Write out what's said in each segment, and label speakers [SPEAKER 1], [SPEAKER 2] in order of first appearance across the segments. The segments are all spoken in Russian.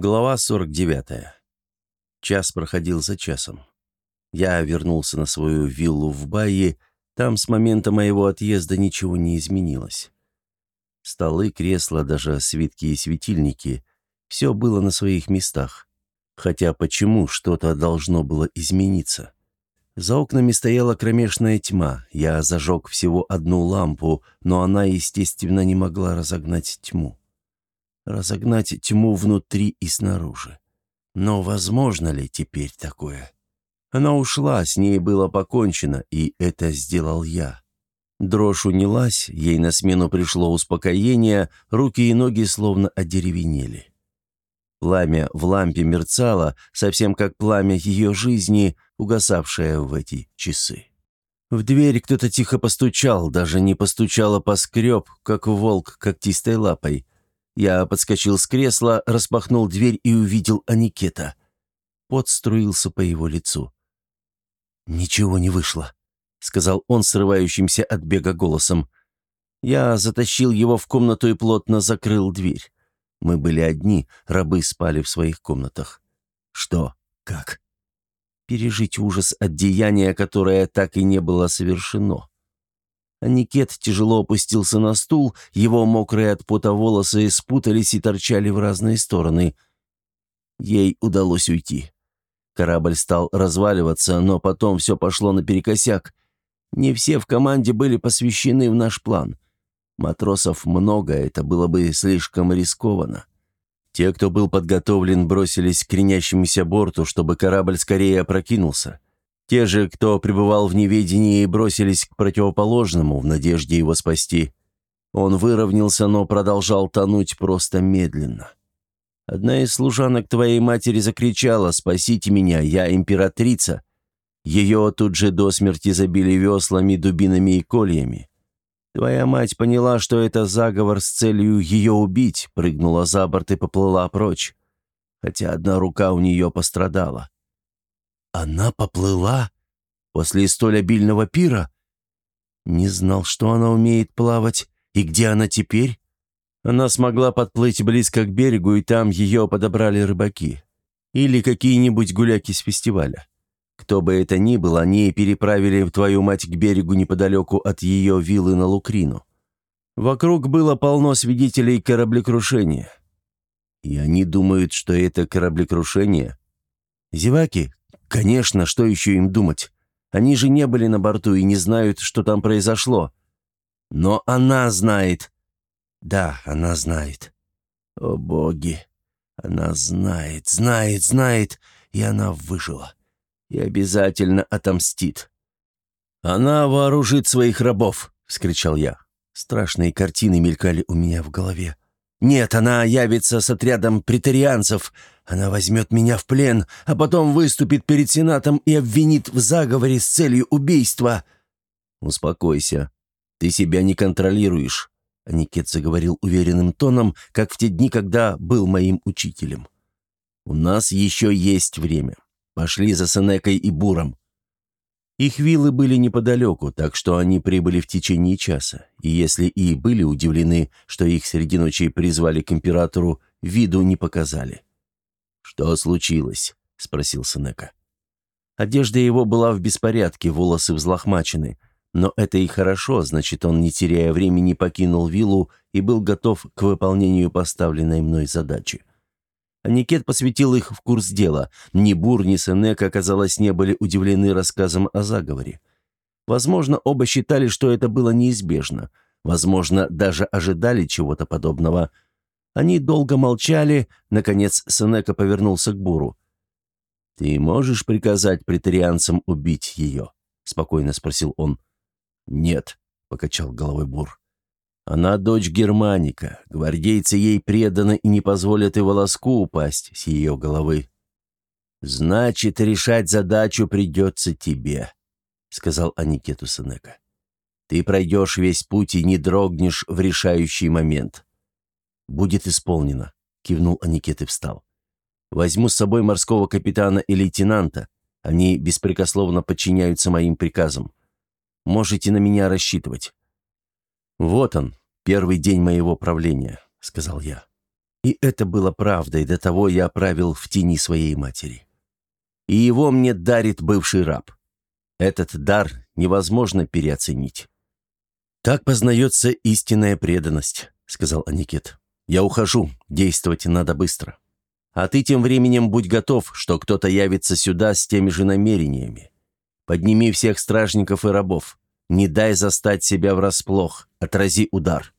[SPEAKER 1] Глава 49. Час проходил за часом. Я вернулся на свою виллу в Байе, там с момента моего отъезда ничего не изменилось. Столы, кресла, даже свитки и светильники — все было на своих местах. Хотя почему что-то должно было измениться? За окнами стояла кромешная тьма, я зажег всего одну лампу, но она, естественно, не могла разогнать тьму разогнать тьму внутри и снаружи. Но возможно ли теперь такое? Она ушла, с ней было покончено, и это сделал я. Дрожь унялась, ей на смену пришло успокоение, руки и ноги словно одеревенели. Пламя в лампе мерцало, совсем как пламя ее жизни, угасавшее в эти часы. В дверь кто-то тихо постучал, даже не постучал, а поскреб, как волк когтистой лапой. Я подскочил с кресла, распахнул дверь и увидел Аникета. Пот струился по его лицу. «Ничего не вышло», — сказал он срывающимся от бега голосом. Я затащил его в комнату и плотно закрыл дверь. Мы были одни, рабы спали в своих комнатах. Что? Как? Пережить ужас от деяния, которое так и не было совершено. Аникет тяжело опустился на стул, его мокрые от пота волосы спутались и торчали в разные стороны. Ей удалось уйти. Корабль стал разваливаться, но потом все пошло наперекосяк. Не все в команде были посвящены в наш план. Матросов много, это было бы слишком рискованно. Те, кто был подготовлен, бросились к кренящемуся борту, чтобы корабль скорее опрокинулся. Те же, кто пребывал в неведении, бросились к противоположному в надежде его спасти. Он выровнялся, но продолжал тонуть просто медленно. Одна из служанок твоей матери закричала «Спасите меня, я императрица!» Ее тут же до смерти забили веслами, дубинами и кольями. Твоя мать поняла, что это заговор с целью ее убить, прыгнула за борт и поплыла прочь. Хотя одна рука у нее пострадала. Она поплыла? После столь обильного пира? Не знал, что она умеет плавать. И где она теперь? Она смогла подплыть близко к берегу, и там ее подобрали рыбаки. Или какие-нибудь гуляки с фестиваля. Кто бы это ни был, они переправили твою мать к берегу неподалеку от ее виллы на Лукрину. Вокруг было полно свидетелей кораблекрушения. И они думают, что это кораблекрушение. Зеваки, Конечно, что еще им думать? Они же не были на борту и не знают, что там произошло. Но она знает. Да, она знает. О боги! Она знает, знает, знает, и она выжила. И обязательно отомстит. «Она вооружит своих рабов!» — вскричал я. Страшные картины мелькали у меня в голове. «Нет, она явится с отрядом претарианцев. Она возьмет меня в плен, а потом выступит перед Сенатом и обвинит в заговоре с целью убийства». «Успокойся. Ты себя не контролируешь», — Аникет заговорил уверенным тоном, как в те дни, когда был моим учителем. «У нас еще есть время. Пошли за Сенекой и Буром. Их виллы были неподалеку, так что они прибыли в течение часа, и если и были удивлены, что их среди ночи призвали к императору, виду не показали. «Что случилось?» — спросил Сенека. Одежда его была в беспорядке, волосы взлохмачены. Но это и хорошо, значит, он, не теряя времени, покинул виллу и был готов к выполнению поставленной мной задачи. Аникет посвятил их в курс дела. Ни Бур, ни Сенека, казалось, не были удивлены рассказом о заговоре. Возможно, оба считали, что это было неизбежно. Возможно, даже ожидали чего-то подобного. Они долго молчали. Наконец, Сенека повернулся к Буру. «Ты можешь приказать претарианцам убить ее?» — спокойно спросил он. «Нет», — покачал головой Бур. Она дочь Германика, гвардейцы ей преданы и не позволят и волоску упасть с ее головы. «Значит, решать задачу придется тебе», — сказал Аникету Сенека. «Ты пройдешь весь путь и не дрогнешь в решающий момент». «Будет исполнено», — кивнул Аникет и встал. «Возьму с собой морского капитана и лейтенанта. Они беспрекословно подчиняются моим приказам. Можете на меня рассчитывать». «Вот он, первый день моего правления», — сказал я. И это было правдой, до того я правил в тени своей матери. И его мне дарит бывший раб. Этот дар невозможно переоценить. «Так познается истинная преданность», — сказал Аникет. «Я ухожу, действовать надо быстро. А ты тем временем будь готов, что кто-то явится сюда с теми же намерениями. Подними всех стражников и рабов. Не дай застать себя врасплох, отрази удар».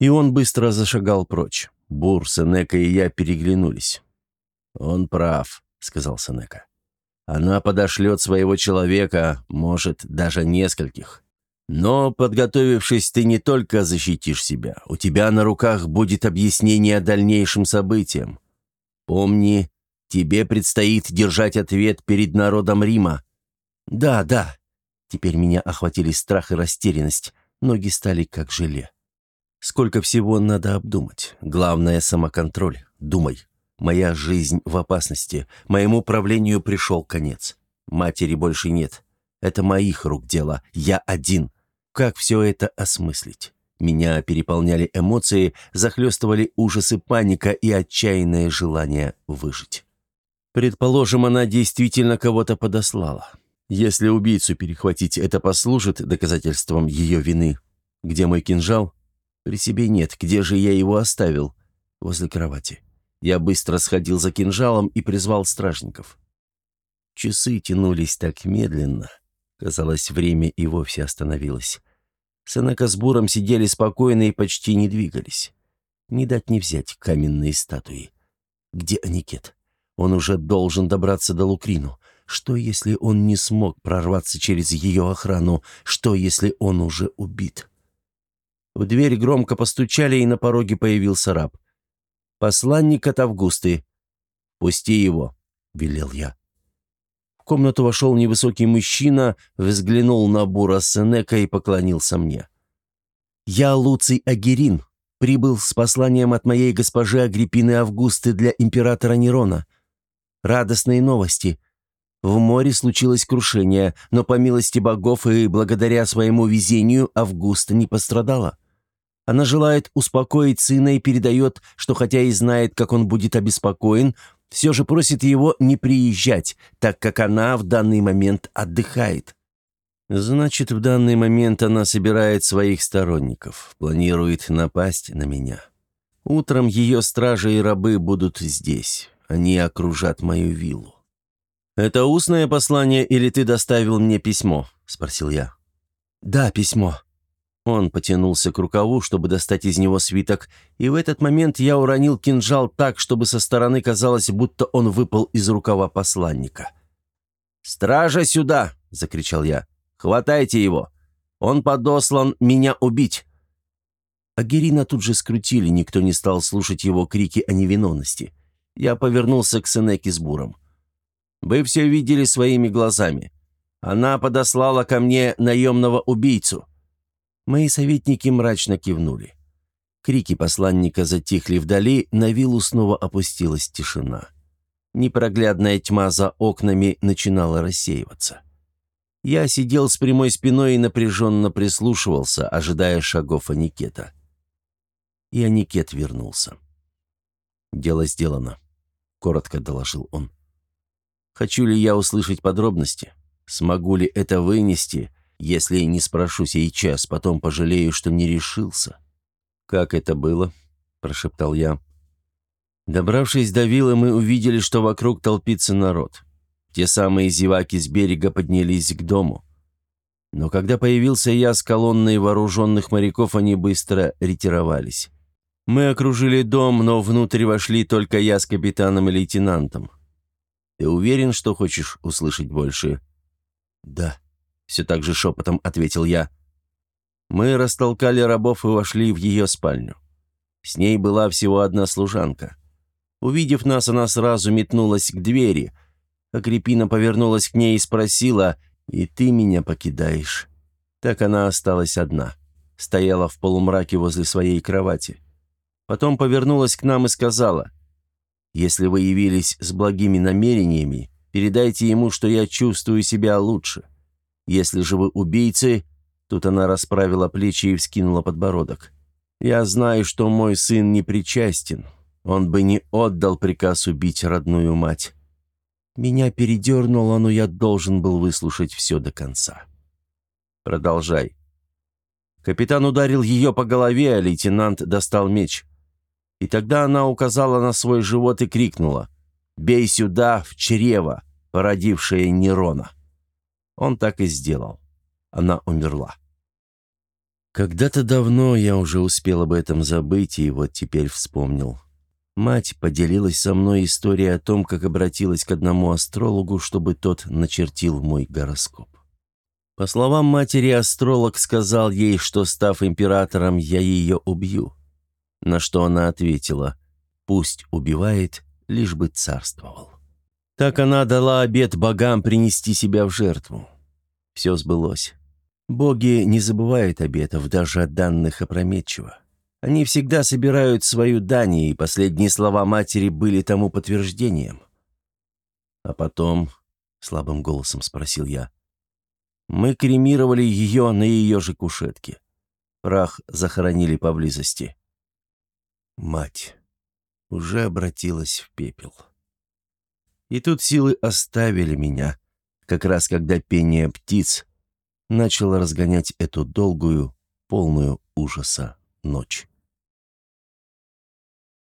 [SPEAKER 1] И он быстро зашагал прочь. Бур, Сенека и я переглянулись. «Он прав», — сказал Сенека. «Она подошлет своего человека, может, даже нескольких. Но, подготовившись, ты не только защитишь себя, у тебя на руках будет объяснение дальнейшим событиям. Помни, тебе предстоит держать ответ перед народом Рима». «Да, да». Теперь меня охватили страх и растерянность, ноги стали как желе. Сколько всего надо обдумать. Главное — самоконтроль. Думай. Моя жизнь в опасности. Моему правлению пришел конец. Матери больше нет. Это моих рук дело. Я один. Как все это осмыслить? Меня переполняли эмоции, захлестывали ужасы, паника и отчаянное желание выжить. Предположим, она действительно кого-то подослала. Если убийцу перехватить, это послужит доказательством ее вины. Где мой кинжал? При себе нет. Где же я его оставил? Возле кровати. Я быстро сходил за кинжалом и призвал стражников. Часы тянулись так медленно. Казалось, время и вовсе остановилось. Сенека с Буром сидели спокойно и почти не двигались. Не дать не взять каменные статуи. Где Аникет? Он уже должен добраться до Лукрину. Что, если он не смог прорваться через ее охрану? Что, если он уже убит? В дверь громко постучали, и на пороге появился раб. «Посланник от Августы». «Пусти его», — велел я. В комнату вошел невысокий мужчина, взглянул на Бура Сенека и поклонился мне. «Я Луций Агерин, прибыл с посланием от моей госпожи Агриппины Августы для императора Нерона. Радостные новости. В море случилось крушение, но по милости богов и благодаря своему везению Августа не пострадала. Она желает успокоить сына и передает, что хотя и знает, как он будет обеспокоен, все же просит его не приезжать, так как она в данный момент отдыхает. Значит, в данный момент она собирает своих сторонников, планирует напасть на меня. Утром ее стражи и рабы будут здесь. Они окружат мою виллу. «Это устное послание или ты доставил мне письмо?» – спросил я. «Да, письмо», он потянулся к рукаву, чтобы достать из него свиток, и в этот момент я уронил кинжал так, чтобы со стороны казалось, будто он выпал из рукава посланника. «Стража сюда!» — закричал я. «Хватайте его! Он подослан меня убить!» Агирина тут же скрутили, никто не стал слушать его крики о невиновности. Я повернулся к Сенеке с Буром. «Вы все видели своими глазами. Она подослала ко мне наемного убийцу. Мои советники мрачно кивнули. Крики посланника затихли вдали, на виллу снова опустилась тишина. Непроглядная тьма за окнами начинала рассеиваться. Я сидел с прямой спиной и напряженно прислушивался, ожидая шагов Аникета. И Аникет вернулся. «Дело сделано», — коротко доложил он. «Хочу ли я услышать подробности? Смогу ли это вынести?» Если не спрошу сейчас, потом пожалею, что не решился». «Как это было?» – прошептал я. Добравшись до виллы, мы увидели, что вокруг толпится народ. Те самые зеваки с берега поднялись к дому. Но когда появился я с колонной вооруженных моряков, они быстро ретировались. Мы окружили дом, но внутрь вошли только я с капитаном и лейтенантом. «Ты уверен, что хочешь услышать больше?» «Да», все так же шепотом ответил я. Мы растолкали рабов и вошли в ее спальню. С ней была всего одна служанка. Увидев нас, она сразу метнулась к двери. Агриппина повернулась к ней и спросила, «И ты меня покидаешь?» Так она осталась одна. Стояла в полумраке возле своей кровати. Потом повернулась к нам и сказала, «Если вы явились с благими намерениями, передайте ему, что я чувствую себя лучше. Если же вы убийцы...» Тут она расправила плечи и вскинула подбородок. «Я знаю, что мой сын не причастен. Он бы не отдал приказ убить родную мать. Меня передернуло, но я должен был выслушать все до конца. Продолжай. Капитан ударил ее по голове, а лейтенант достал меч. И тогда она указала на свой живот и крикнула «Бей сюда, в чрево, породившее Нерона». Он так и сделал. Она умерла. Когда-то давно я уже успел об этом забыть, и вот теперь вспомнил. Мать поделилась со мной историей о том, как обратилась к одному астрологу, чтобы тот начертил мой гороскоп. По словам матери, астролог сказал ей, что, став императором, я ее убью. На что она ответила, «Пусть убивает, лишь бы царствовал». Так она дала обет богам принести себя в жертву. Все сбылось. Боги не забывают обетов, даже от данных опрометчиво. Они всегда собирают свою дань, и последние слова матери были тому подтверждением. А потом, — слабым голосом спросил я, — мы кремировали ее на ее же кушетке. Прах захоронили поблизости. Мать уже обратилась в пепел. И тут силы оставили меня, как раз когда пение птиц начало разгонять эту долгую, полную ужаса ночь.